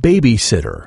babysitter.